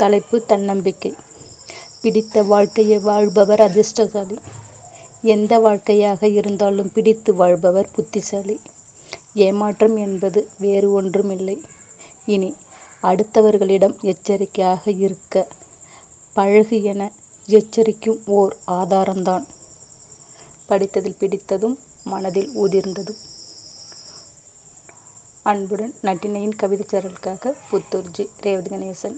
தலைப்பு தன்னம்பிக்கை. பிடித்த வாழ்க்கையை வாழ்பவர் அதிர்ஷ்டசாலி. எந்த வாழ்க்கையாக இருந்தாலும் பிடித்து வாழ்பவர் புத்திசாலி. ஏமாற்றம் என்பது வேறு ஒன்றுமில்லை. இனி அடுத்தவர்களிடம் எச்சரிக்கையாக இருக்க பழகு என எச்சரிக்கும் ஓர் ஆதாரம்தான். படித்ததில் பிடித்ததும் மனதில் உதிர்ந்ததும். அன்புடன் நட்டினையின் கவிதைச் சேனலுக்காக புத்தூர்ஜி ரேவதி கணேசன்.